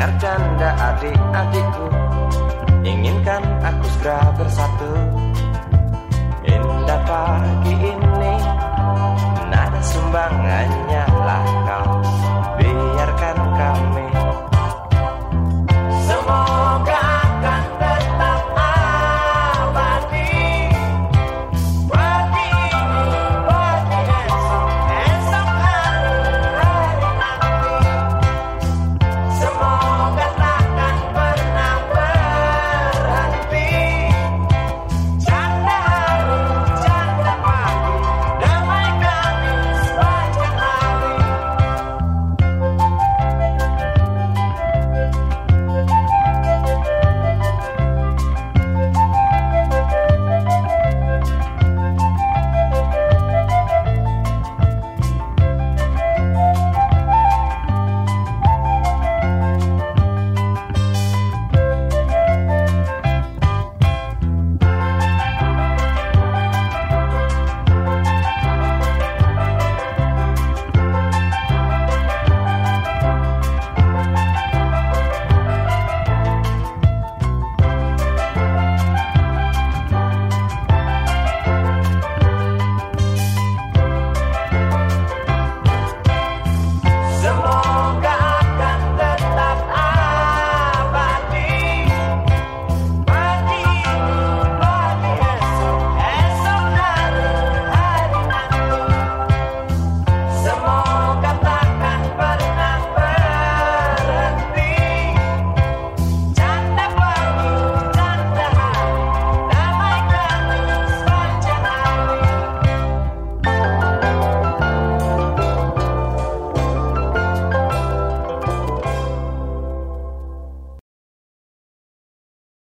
dengar canda adik-adikku. Inginkan aku segera bersatu.